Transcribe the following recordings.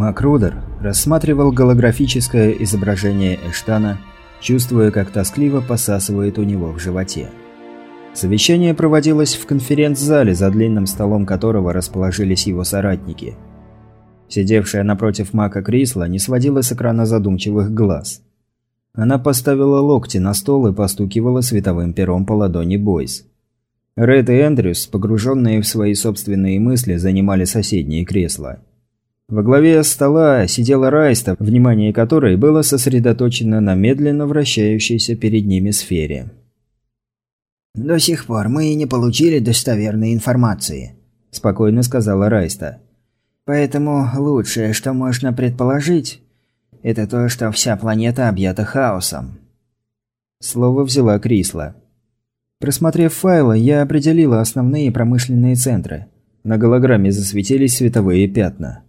Макрудер рассматривал голографическое изображение Эштана, чувствуя, как тоскливо посасывает у него в животе. Совещание проводилось в конференц-зале, за длинным столом которого расположились его соратники. Сидевшая напротив Мака Крисла не сводила с экрана задумчивых глаз. Она поставила локти на стол и постукивала световым пером по ладони Бойс. Ред и Эндрюс, погруженные в свои собственные мысли, занимали соседние кресла. Во главе стола сидела Райста, внимание которой было сосредоточено на медленно вращающейся перед ними сфере. «До сих пор мы не получили достоверной информации», – спокойно сказала Райста. «Поэтому лучшее, что можно предположить, это то, что вся планета объята хаосом». Слово взяла Крисла. Просмотрев файлы, я определила основные промышленные центры. На голограмме засветились световые пятна.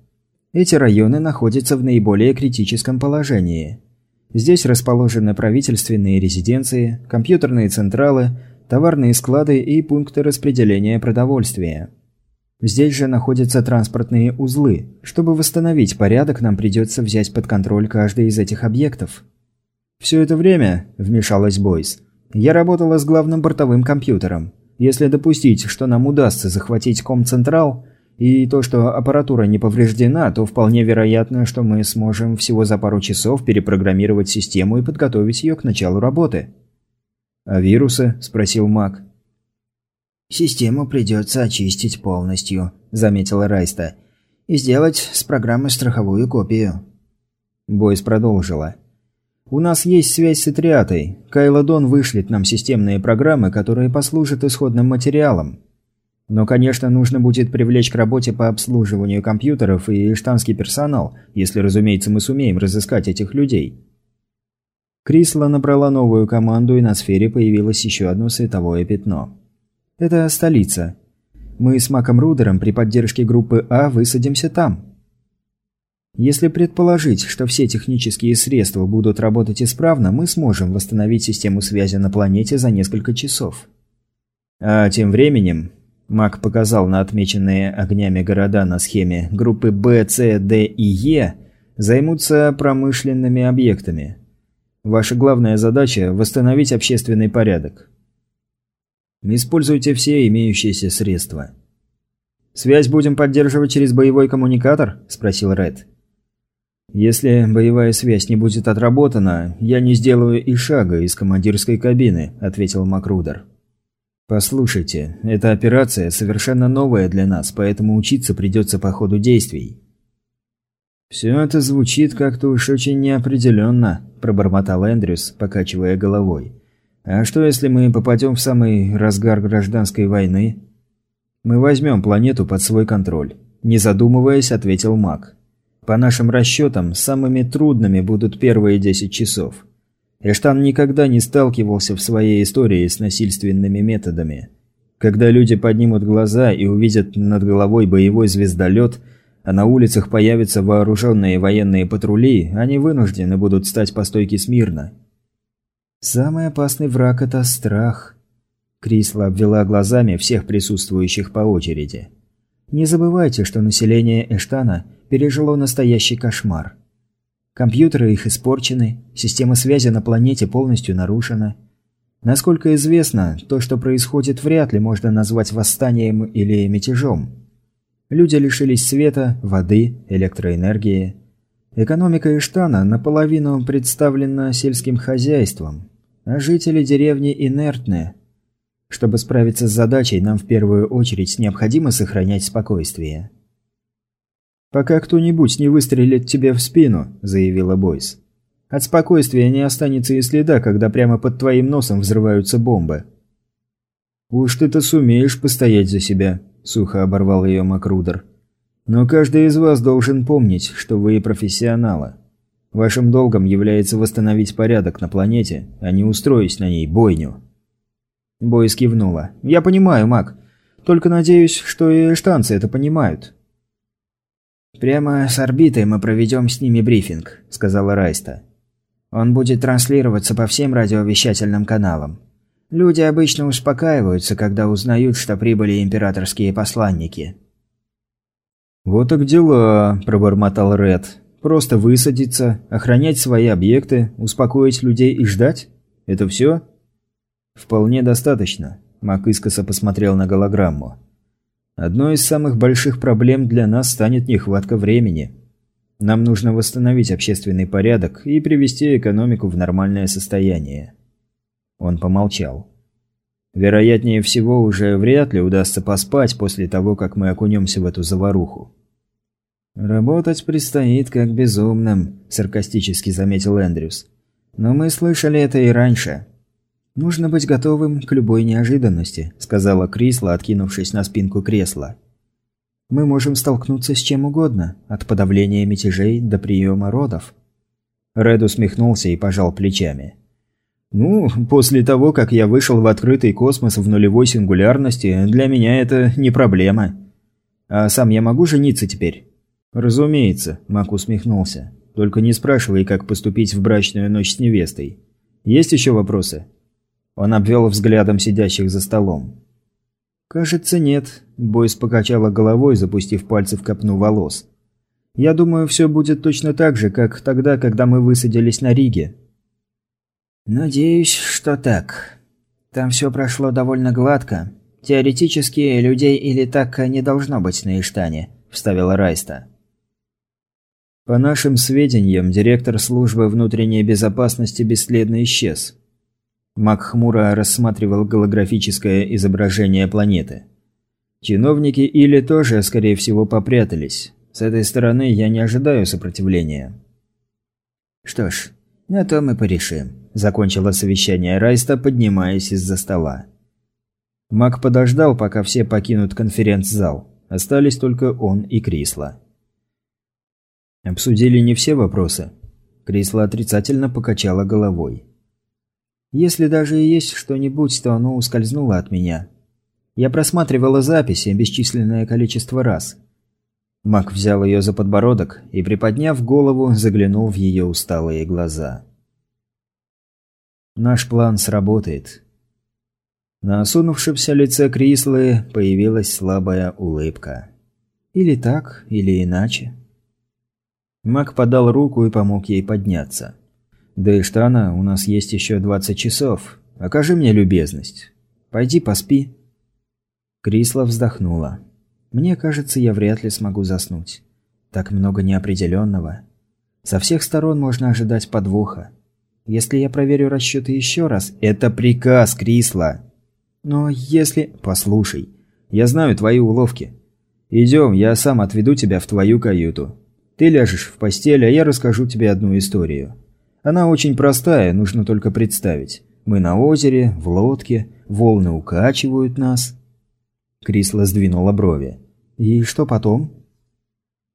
Эти районы находятся в наиболее критическом положении. Здесь расположены правительственные резиденции, компьютерные централы, товарные склады и пункты распределения продовольствия. Здесь же находятся транспортные узлы. Чтобы восстановить порядок, нам придется взять под контроль каждый из этих объектов. Все это время, вмешалась Бойс, я работала с главным бортовым компьютером. Если допустить, что нам удастся захватить Комцентрал, и то, что аппаратура не повреждена, то вполне вероятно, что мы сможем всего за пару часов перепрограммировать систему и подготовить ее к началу работы. «А вирусы?» – спросил Мак. «Систему придется очистить полностью», – заметила Райста. «И сделать с программы страховую копию». Бойс продолжила. «У нас есть связь с Этриатой. Кайла Дон вышлет нам системные программы, которые послужат исходным материалом. Но, конечно, нужно будет привлечь к работе по обслуживанию компьютеров и штанский персонал, если, разумеется, мы сумеем разыскать этих людей. Крисла набрала новую команду, и на сфере появилось еще одно световое пятно. Это столица. Мы с Маком Рудером при поддержке группы А высадимся там. Если предположить, что все технические средства будут работать исправно, мы сможем восстановить систему связи на планете за несколько часов. А тем временем Мак показал на отмеченные огнями города на схеме. Группы Б, С, Д и Е займутся промышленными объектами. Ваша главная задача – восстановить общественный порядок. Используйте все имеющиеся средства. «Связь будем поддерживать через боевой коммуникатор?» – спросил Ред. «Если боевая связь не будет отработана, я не сделаю и шага из командирской кабины», – ответил Макрудер. «Послушайте, эта операция совершенно новая для нас, поэтому учиться придется по ходу действий». «Все это звучит как-то уж очень неопределенно», – пробормотал Эндрюс, покачивая головой. «А что, если мы попадем в самый разгар гражданской войны?» «Мы возьмем планету под свой контроль», – не задумываясь, ответил Мак. «По нашим расчетам, самыми трудными будут первые 10 часов. Эштан никогда не сталкивался в своей истории с насильственными методами. Когда люди поднимут глаза и увидят над головой боевой звездолет, а на улицах появятся вооруженные военные патрули, они вынуждены будут стать по стойке смирно. Самый опасный враг – это страх. Крисла обвела глазами всех присутствующих по очереди. Не забывайте, что население Эштана пережило настоящий кошмар – Компьютеры их испорчены, система связи на планете полностью нарушена. Насколько известно, то, что происходит, вряд ли можно назвать восстанием или мятежом. Люди лишились света, воды, электроэнергии. Экономика Иштана наполовину представлена сельским хозяйством, а жители деревни инертны. Чтобы справиться с задачей, нам в первую очередь необходимо сохранять спокойствие. «Пока кто-нибудь не выстрелит тебе в спину», – заявила Бойс. «От спокойствия не останется и следа, когда прямо под твоим носом взрываются бомбы». «Уж ты-то сумеешь постоять за себя», – сухо оборвал ее Макрудер. «Но каждый из вас должен помнить, что вы профессионалы. Вашим долгом является восстановить порядок на планете, а не устроить на ней бойню». Бойс кивнула. «Я понимаю, Мак. Только надеюсь, что и штанцы это понимают». «Прямо с орбиты мы проведем с ними брифинг», – сказала Райста. «Он будет транслироваться по всем радиовещательным каналам. Люди обычно успокаиваются, когда узнают, что прибыли императорские посланники». «Вот так дела», – пробормотал Ред. «Просто высадиться, охранять свои объекты, успокоить людей и ждать? Это все?» «Вполне достаточно», – Мак искоса посмотрел на голограмму. «Одной из самых больших проблем для нас станет нехватка времени. Нам нужно восстановить общественный порядок и привести экономику в нормальное состояние». Он помолчал. Вероятнее всего, уже вряд ли удастся поспать после того, как мы окунемся в эту заваруху. «Работать предстоит как безумным», – саркастически заметил Эндрюс. «Но мы слышали это и раньше». «Нужно быть готовым к любой неожиданности», – сказала Крисла, откинувшись на спинку кресла. «Мы можем столкнуться с чем угодно, от подавления мятежей до приема родов». Ред усмехнулся и пожал плечами. «Ну, после того, как я вышел в открытый космос в нулевой сингулярности, для меня это не проблема. А сам я могу жениться теперь?» «Разумеется», – Мак усмехнулся. «Только не спрашивай, как поступить в брачную ночь с невестой. Есть еще вопросы?» Он обвел взглядом сидящих за столом. «Кажется, нет», – Бойс покачала головой, запустив пальцы в копну волос. «Я думаю, все будет точно так же, как тогда, когда мы высадились на Риге. «Надеюсь, что так. Там все прошло довольно гладко. Теоретически, людей или так не должно быть на Иштане», – вставила Райста. «По нашим сведениям, директор службы внутренней безопасности бесследно исчез». Мак хмуро рассматривал голографическое изображение планеты. Чиновники или тоже, скорее всего, попрятались. С этой стороны я не ожидаю сопротивления. «Что ж, на то мы порешим», – закончила совещание Райста, поднимаясь из-за стола. Мак подождал, пока все покинут конференц-зал. Остались только он и Крисла. Обсудили не все вопросы. Крисла отрицательно покачала головой. «Если даже и есть что-нибудь, то оно ускользнуло от меня. Я просматривала записи бесчисленное количество раз». Мак взял ее за подбородок и, приподняв голову, заглянул в ее усталые глаза. Наш план сработает. На осунувшемся лице Крислы появилась слабая улыбка. Или так, или иначе. Мак подал руку и помог ей подняться. «Да и Штана, у нас есть еще 20 часов. Окажи мне любезность. Пойди поспи». Крисла вздохнула. «Мне кажется, я вряд ли смогу заснуть. Так много неопределенного. Со всех сторон можно ожидать подвоха. Если я проверю расчеты еще раз, это приказ, Крисла. Но если... Послушай, я знаю твои уловки. Идем, я сам отведу тебя в твою каюту. Ты ляжешь в постель, а я расскажу тебе одну историю. Она очень простая, нужно только представить. Мы на озере, в лодке, волны укачивают нас. Крисла сдвинула брови. И что потом?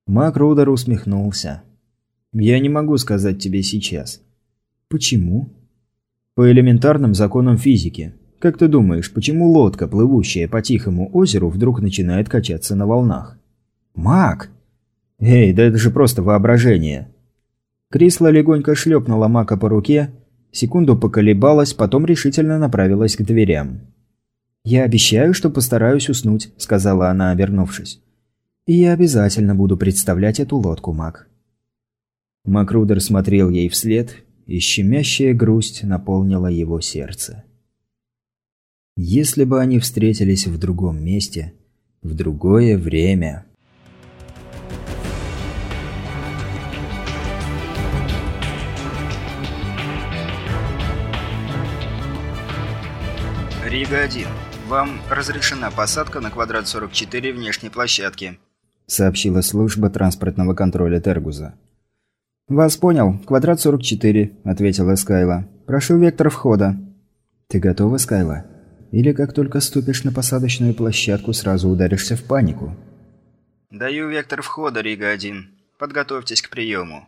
Мак Рудер усмехнулся. Я не могу сказать тебе сейчас. Почему? По элементарным законам физики. Как ты думаешь, почему лодка, плывущая по тихому озеру, вдруг начинает качаться на волнах? Мак! Эй, да это же просто воображение. Крисла легонько шлепнула Мака по руке, секунду поколебалась, потом решительно направилась к дверям. «Я обещаю, что постараюсь уснуть», — сказала она, обернувшись. «И я обязательно буду представлять эту лодку, Мак». Макрудер смотрел ей вслед, и щемящая грусть наполнила его сердце. Если бы они встретились в другом месте, в другое время... Рига-1. Вам разрешена посадка на квадрат 44 внешней площадки», сообщила служба транспортного контроля Тергуза. «Вас понял. Квадрат 44», – ответила Скайла. «Прошу вектор входа». «Ты готова, Скайла? Или как только ступишь на посадочную площадку, сразу ударишься в панику?» «Даю вектор входа, Рига-1. Подготовьтесь к приему».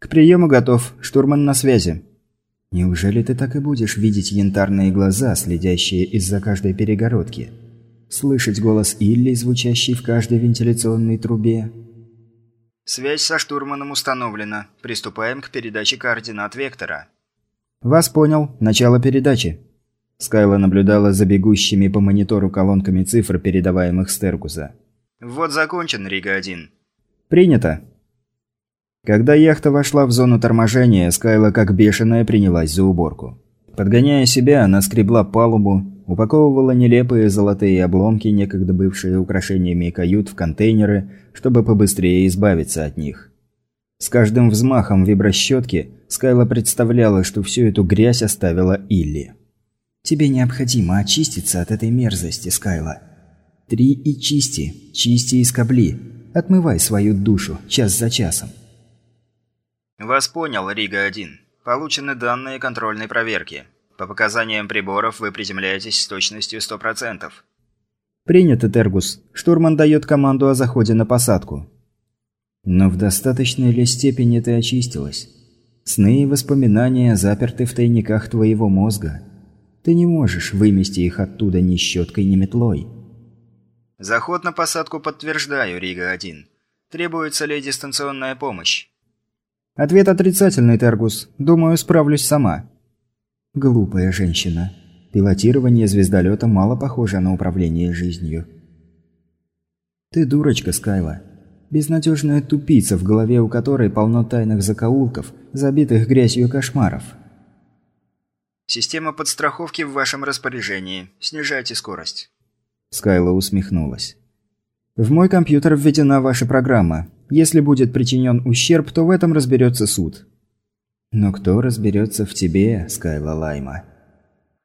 «К приему готов. Штурман на связи». «Неужели ты так и будешь видеть янтарные глаза, следящие из-за каждой перегородки? Слышать голос Илли, звучащий в каждой вентиляционной трубе?» Связь со штурманом установлена. Приступаем к передаче координат вектора. Вас понял. Начало передачи. Скайла наблюдала за бегущими по монитору колонками цифр, передаваемых с Тергуза. Вот закончен, Рига-1. Принято. Когда яхта вошла в зону торможения, Скайла как бешеная принялась за уборку. Подгоняя себя, она скребла палубу, упаковывала нелепые золотые обломки, некогда бывшие украшениями кают, в контейнеры, чтобы побыстрее избавиться от них. С каждым взмахом виброщетки Скайла представляла, что всю эту грязь оставила Илли. «Тебе необходимо очиститься от этой мерзости, Скайла. Три и чисти, чисти и скобли. Отмывай свою душу час за часом». «Вас понял, Рига-1. Получены данные контрольной проверки. По показаниям приборов вы приземляетесь с точностью 100%. «Принято, Тергус. Штурман дает команду о заходе на посадку». «Но в достаточной ли степени ты очистилась? Сны и воспоминания заперты в тайниках твоего мозга. Ты не можешь вымести их оттуда ни щеткой, ни метлой». «Заход на посадку подтверждаю, Рига-1. Требуется ли дистанционная помощь?» Ответ отрицательный, Тергус. Думаю, справлюсь сама. Глупая женщина. Пилотирование звездолета мало похоже на управление жизнью. Ты дурочка, Скайла. Безнадежная тупица, в голове у которой полно тайных закоулков, забитых грязью кошмаров. Система подстраховки в вашем распоряжении. Снижайте скорость. Скайла усмехнулась. В мой компьютер введена ваша программа. Если будет причинен ущерб, то в этом разберется суд. Но кто разберется в тебе, Скайла Лайма?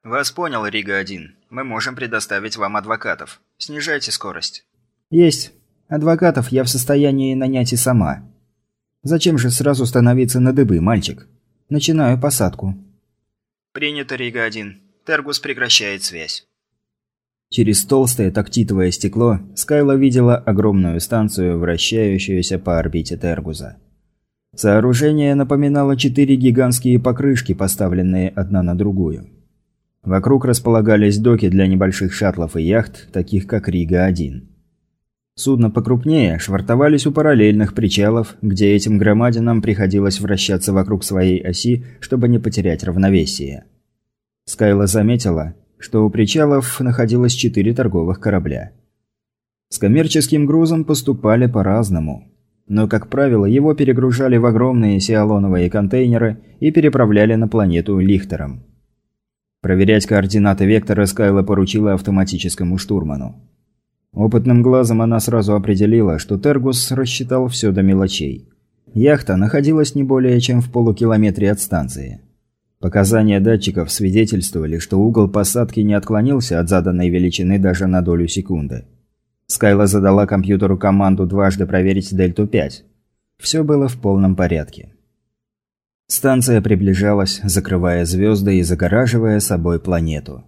Вас понял, Рига-1. Мы можем предоставить вам адвокатов. Снижайте скорость. Есть. Адвокатов я в состоянии нанять и сама. Зачем же сразу становиться на дыбы, мальчик? Начинаю посадку. Принято, Рига-1. Тергус прекращает связь. Через толстое тактитовое стекло Скайла видела огромную станцию, вращающуюся по орбите Тергуза. Сооружение напоминало четыре гигантские покрышки, поставленные одна на другую. Вокруг располагались доки для небольших шаттлов и яхт, таких как Рига-1. Судна покрупнее швартовались у параллельных причалов, где этим громадинам приходилось вращаться вокруг своей оси, чтобы не потерять равновесие. Скайла заметила, что у причалов находилось четыре торговых корабля. С коммерческим грузом поступали по-разному. Но, как правило, его перегружали в огромные сиалоновые контейнеры и переправляли на планету Лихтером. Проверять координаты вектора Скайла поручила автоматическому штурману. Опытным глазом она сразу определила, что Тергус рассчитал все до мелочей. Яхта находилась не более чем в полукилометре от станции. Показания датчиков свидетельствовали, что угол посадки не отклонился от заданной величины даже на долю секунды. Скайла задала компьютеру команду дважды проверить Дельту-5. Все было в полном порядке. Станция приближалась, закрывая звезды и загораживая собой планету.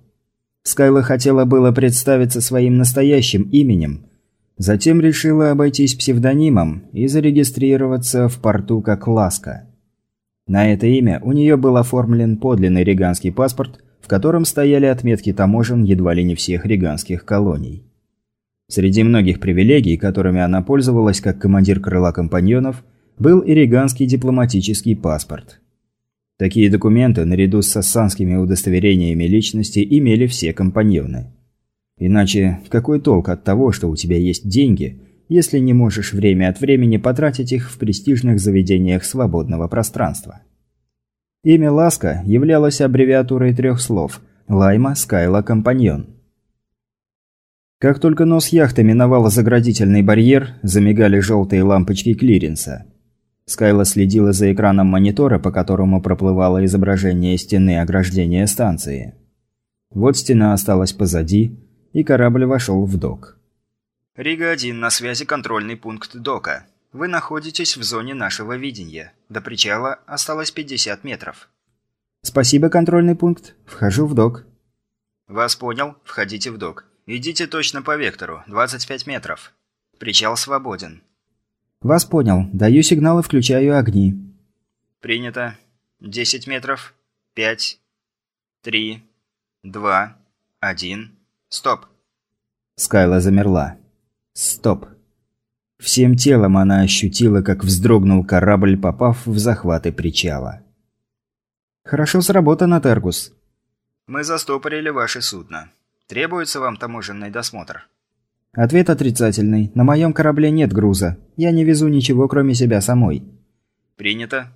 Скайла хотела было представиться своим настоящим именем, затем решила обойтись псевдонимом и зарегистрироваться в порту как Ласка – на это имя у нее был оформлен подлинный риганский паспорт, в котором стояли отметки таможен едва ли не всех риганских колоний. Среди многих привилегий, которыми она пользовалась как командир крыла компаньонов, был и риганский дипломатический паспорт. Такие документы, наряду с сассанскими удостоверениями личности, имели все компаньоны. Иначе какой толк от того, что у тебя есть деньги – если не можешь время от времени потратить их в престижных заведениях свободного пространства. Имя Ласка являлось аббревиатурой трех слов – Лайма, Скайла, Компаньон. Как только нос яхты миновал заградительный барьер, замигали желтые лампочки клиренса. Скайла следила за экраном монитора, по которому проплывало изображение стены ограждения станции. Вот стена осталась позади, и корабль вошел в док. Рига-1, на связи контрольный пункт дока. Вы находитесь в зоне нашего видения. До причала осталось 50 метров. Спасибо, контрольный пункт. Вхожу в док. Вас понял. Входите в док. Идите точно по вектору. 25 метров. Причал свободен. Вас понял. Даю сигнал и включаю огни. Принято. 10 метров. 5. 3. 2. 1. Стоп. Скайла замерла. Стоп. Всем телом она ощутила, как вздрогнул корабль, попав в захваты причала. «Хорошо сработано, Тергус». «Мы застопорили ваше судно. Требуется вам таможенный досмотр?» Ответ отрицательный. На моем корабле нет груза. Я не везу ничего, кроме себя самой. Принято.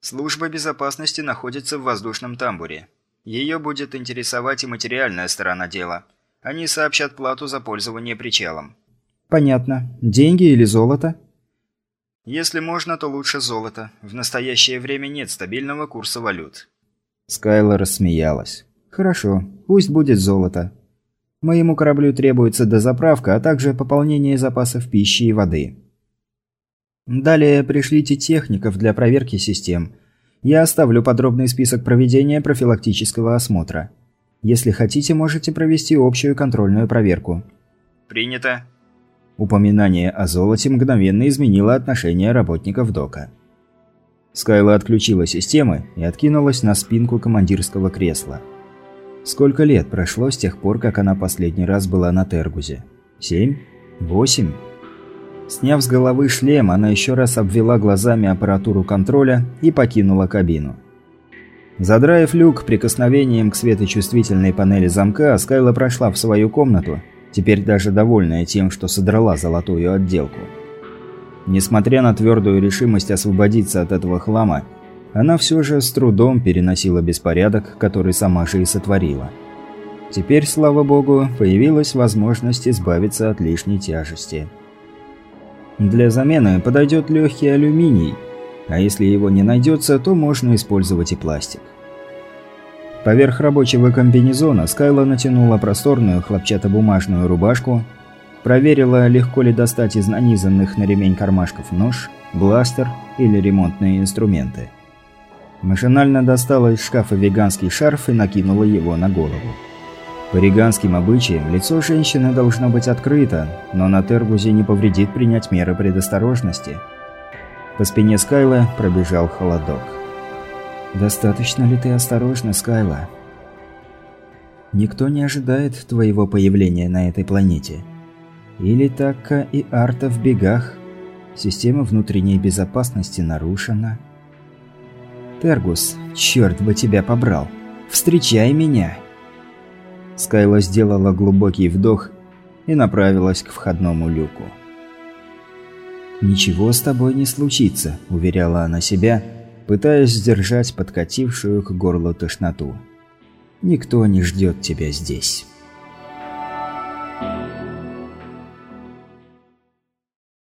Служба безопасности находится в воздушном тамбуре. Ее будет интересовать и материальная сторона дела. Они сообщат плату за пользование причалом. Понятно. Деньги или золото? Если можно, то лучше золото. В настоящее время нет стабильного курса валют. Скайла рассмеялась. Хорошо, пусть будет золото. Моему кораблю требуется дозаправка, а также пополнение запасов пищи и воды. Далее пришлите техников для проверки систем. Я оставлю подробный список проведения профилактического осмотра. Если хотите, можете провести общую контрольную проверку. Принято. Упоминание о золоте мгновенно изменило отношение работников дока. Скайла отключила системы и откинулась на спинку командирского кресла. Сколько лет прошло с тех пор, как она последний раз была на Тергузе? Семь? Восемь? Сняв с головы шлем, она еще раз обвела глазами аппаратуру контроля и покинула кабину. Задраив люк прикосновением к светочувствительной панели замка, Скайла прошла в свою комнату, теперь даже довольная тем, что содрала золотую отделку. Несмотря на твердую решимость освободиться от этого хлама, она все же с трудом переносила беспорядок, который сама же и сотворила. Теперь, слава богу, появилась возможность избавиться от лишней тяжести. Для замены подойдет легкий алюминий, а если его не найдется, то можно использовать и пластик. Поверх рабочего комбинезона Скайла натянула просторную хлопчатобумажную рубашку, проверила, легко ли достать из нанизанных на ремень кармашков нож, бластер или ремонтные инструменты. Машинально достала из шкафа веганский шарф и накинула его на голову. По риганским обычаям, лицо женщины должно быть открыто, но на Тергузе не повредит принять меры предосторожности. По спине Скайла пробежал холодок. «Достаточно ли ты осторожна, Скайла?» «Никто не ожидает твоего появления на этой планете. Или Такка и Арта в бегах. Система внутренней безопасности нарушена». «Тергус, черт бы тебя побрал! Встречай меня!» Скайла сделала глубокий вдох и направилась к входному люку. «Ничего с тобой не случится», – уверяла она себя, пытаясь сдержать подкатившую к горлу тошноту. «Никто не ждет тебя здесь».